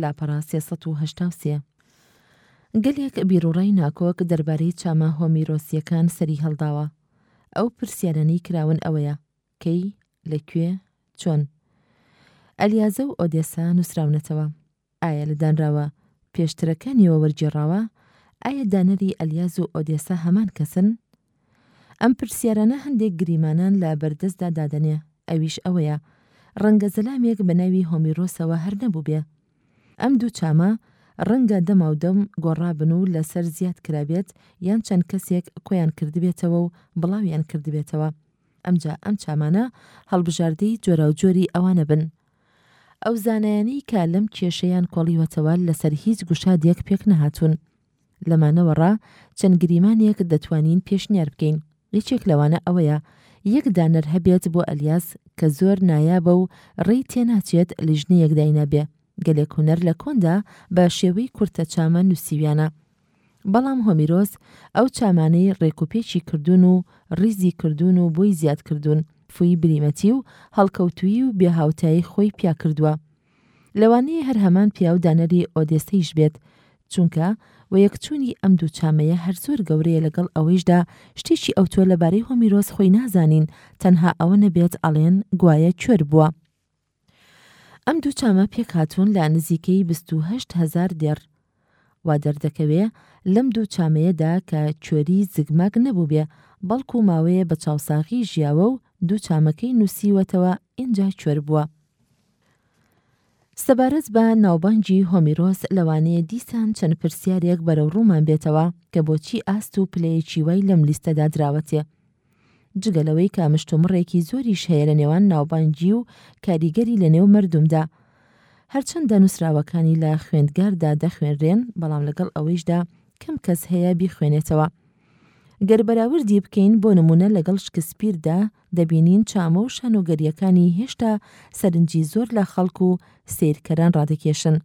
لاپەڕە سێ سەد و هەشتا و سێ. گەلێک بیروڕای ناکۆک دەربارەی چامە هۆمیرۆسییەکان سەریهەڵداوە. ئەو پرسیارانەی کراون ئەوەیە، کەی، لە کوێ، چۆن. ئەلیازە و ئۆدێسا نووسراونەتەوە. ئایا لە دانراوە پێشترەکانیەوە وەرگێڕاوە؟ ئایا دانەری ئەلیاز و ئۆدێسا هەمان کەسن؟ ئەم پرسیارانە هەندێک گریمانان لە بەردەستدا دادەنێ، ئەویش ئەوەیە، ڕەنگە زەلامێک بە ناوی هۆمیرۆسەوە هەر نەبووبێ. ئەم دوو چامە ڕەنگە دەماودەم گۆڕابن و لە سەر زیاد کرابێت یان چەند کەسێک کۆیان کردبێتەوە و بڵاویان کردبێتەوە. ئەمجا ئەم چامانە هەڵبژاردەی جۆراوجۆری ئەوانە بن. ئەو زانایانەی کە لەم کێشەیان کۆڵیوەتەوە لە سەر هیچ گوشادێک پێک نەهاتوون. لەمانەوەڕا چەند گریمانێک دەتوانین پێشنیار بکەین، یەکێک لەوانە ئەوەیە یەک دانەر هەبێت بۆ ئەلیاس کە زۆر نایابە و ڕێی تێناچێت لیژنەیەک داینابێ، گەلێک هونەر لە کۆندا بە شێوەی کورتەچامە نووسیویانە، بەڵام هۆمیرۆس ئەو چامانەی ڕێکوپێکی کردوون و ڕیزی کردوون و بۆی زیاد کردوون، فووی بلیمەتی و هەڵکەوتوویی و بێهاوتایی خۆی پیاکردووە. لەوانەیە هەر هەمان پیاو دانەری ئۆدێسەیش بێت، چونکە وەیەکچوونی ئەم دوو چامەیە هەر زۆر گەورەیە لەگەڵ ئەوەیشدا شتێکی ئەوتۆ لەبارەی هۆمیرۆس خۆی نازانین تەنها ئەوە نەبێت ئەڵێن گوایە کوێر بووە. ئەم دوو چامە پێکهاتوون لە نزیکەی بیست و هەشت هەزار دێڕ. وا دەردەکەوێ لەم دوو چامەیەدا کە کێری زگماک نەبووبێ، بەڵکوو ماوەیە بە چاوساغی ژیاوە و دوو چامەکەی نووسیوەتەوە ئینجا کێر بووە. سەبارەت بە ناوبانگی هۆمیرۆس لەوانەیە دیسان چەند پرسیارێک بەرەوڕوومان بێتەوە کە بۆچی ئاست و پلەیەکی وای لەم لیستەدا دراوەتێ؟ جگە لەوەی کە مشتومڕێکی زۆریش هەیە لە نێوان ناوبانگی و کاریگەری لە نێو مەردومدا. هەرچەندە نووسراوەکانی لە خوێندگاردا دەخوێنرێن، بەڵام لەگەڵ ئەوەیشدا کەم کەس هەیە بیخوێنێتەوە. گەر بەراوردی بکەین بۆ نموونە لەگەڵ شکسپیردا، دەبینین چامە و شانۆگەرییەکانی هێشتا سەرنجی زۆر لە خەڵک و سەیرکەران ڕادەکێشن.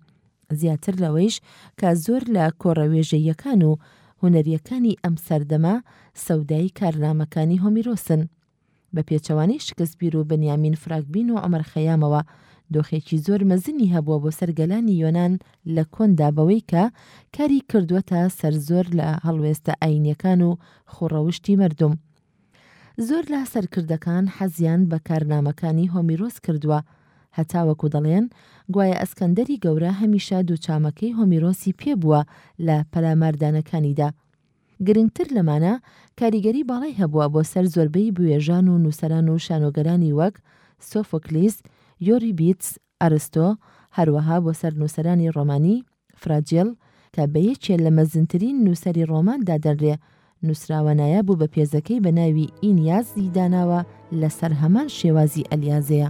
زیاتر لەوەیش کە زۆر لە کۆڕە وێژەییەکان و هونەرییەکانی ئەم سەردەمە سەودای کارنامەکانی هۆمیرۆسن. بە پێچەوانەی شکسپیر و بنیامین فراگبین و عومەر خەیامەوە، دۆخێکی زۆر مەزنی هەبووە بۆ سەر گەلانی یۆنان لە کۆندا بەوەی کە کاری کردووەتە سەر زۆر لە هەڵوێستە ئایینیەکان و خووڕەوشتی مەردوم. زۆر لە سەرکردەکان حەزیان بە کارنامەکانی هۆمیرۆس کردووە، هەتاوەکو دەڵێن، گوایە ئەسکەندەری گەورە هەمیشە دووچامەکەی هۆمیرۆسی پێ بووە لە پەلاماردانەکانیدا. گرنگتر لەمانە، کاریگەری باڵای هەبووە بۆ سەر زۆربەی بوێژان و نووسەران و شانۆگەرانی وەک، سۆفۆکلیس، یۆریبیدس، ئەرستۆ هەروەها بۆ سەر نووسەرانی ڕۆمانی، فراجیل، کە بە یەکێ لە مەزنترین نووسەری ڕۆمان دادەنرێ، نووسراوە نایاب و بە پێزەکەی بە ناوی ئینیاز ی داناوە لە سەر هەمان شێوازی ئەلیازێە.